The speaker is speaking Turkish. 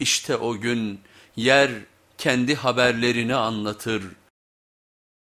İşte o gün yer kendi haberlerini anlatır.